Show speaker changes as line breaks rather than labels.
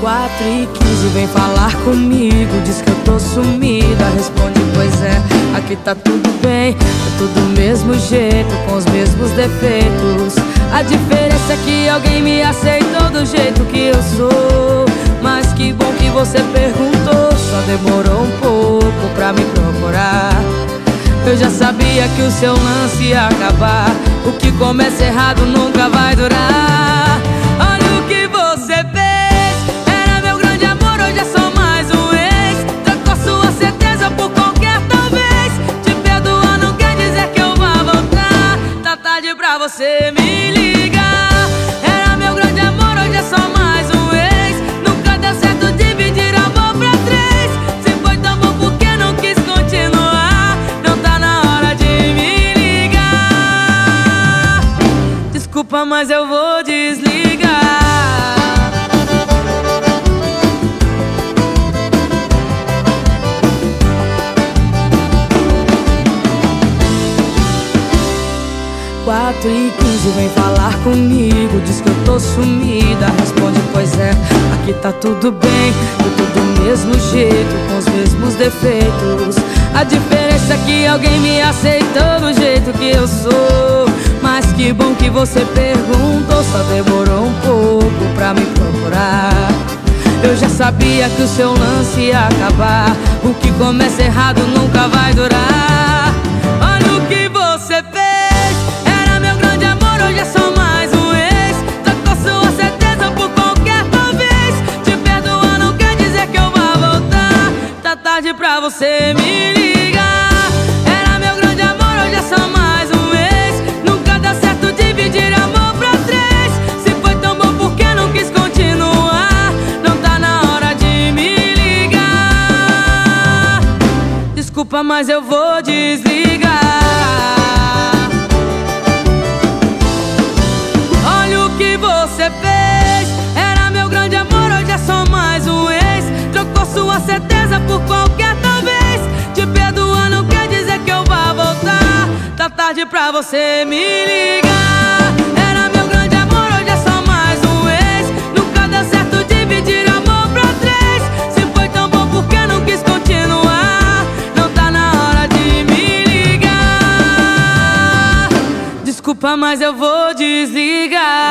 4 e 15 vem falar comigo. Diz que eu tô sumida Responde, pois é, aqui tá tudo bem Tá tudo do mesmo jeito, com os mesmos defeitos. A diferença é que alguém me aceitou do jeito que eu sou. Mas que bom que você perguntou Só demorou um pouco pra me procurar. Eu já sabia que o seu lance ia acabar O que começa errado nunca vai durar Desculpa, mas eu vou desligar. Quatro e quinze vem falar comigo. Diz que eu tô sumida Responde, pois é, aqui tá tudo bem Eu tô do mesmo jeito, com os mesmos defeitos. A diferença é que alguém me aceitou do jeito que eu sou que bom que você perguntou Só demorou um pouco pra me procurar. Eu já sabia que o seu lance ia acabar. O que começa errado nunca vai durar. Olha o que você fez. Era meu grande amor, hoje é só mais um ex. Trocou sua certeza por qualquer talvez. Te perdoar não quer dizer que eu vá voltar. Tá tarde pra você me ligar Desculpa, mas eu vou desligar. Olha o que você fez. Era meu grande amor, hoje é só mais um ex. Trocou sua certeza por qualquer talvez. Te perdoar não quer dizer que eu vá voltar. Tá tarde pra você me ligar Desculpa, mas eu vou desligar.